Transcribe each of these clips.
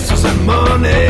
investors and money.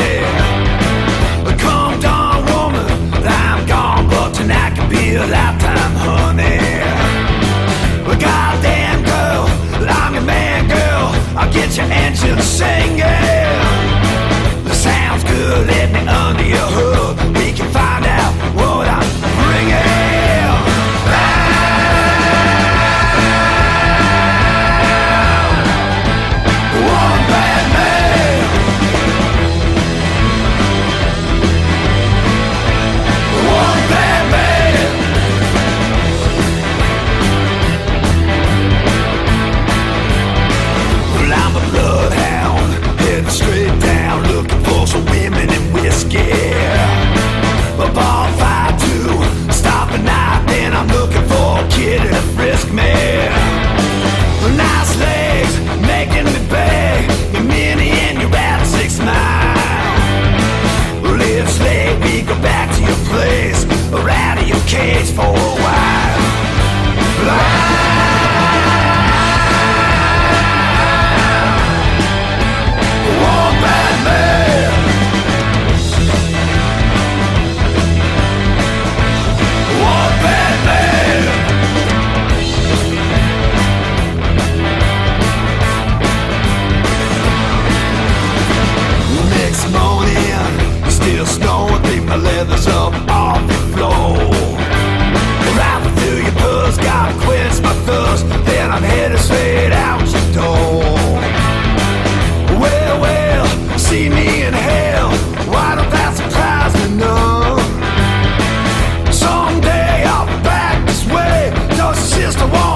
For She's the one.